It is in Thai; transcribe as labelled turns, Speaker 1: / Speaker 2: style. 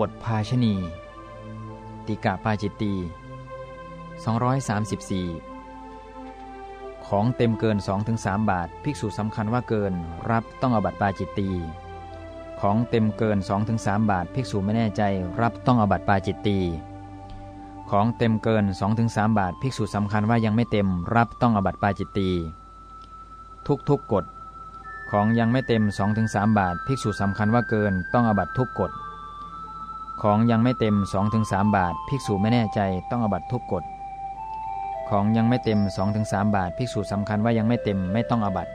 Speaker 1: บทภาชณี ติกะปาจิตตี234 ของเต็มเกิน 2-3 บาท ภิกษุสำคัญว่าเกิน รับต้องอบัตปาจิตตี ของเต็มเกิน 2-3 บาท ภิกษุไม่แน่ใจ รับต้องอบัตปาจิตตี ของเต็มเกิน 2-3 บาท ภิกษุสำคัญว่ายังไม่เต็ม รับต้องอบัตปาจิตตี ทุกทุกกฎของยังไม่เต็ม 2-3 บาท ภิกษุสำคัญว่าเกิน ต้องอบัตทุกกฎ ของยังไม่เต็ม 2-3 บาท ภิกษุไม่แน่ใจต้องอบัตทุกกฎของยังไม่เต็ม 2-3 บาท ภิกษุสำคัญว่ายังไม่เต็มไม่ต้องอบัต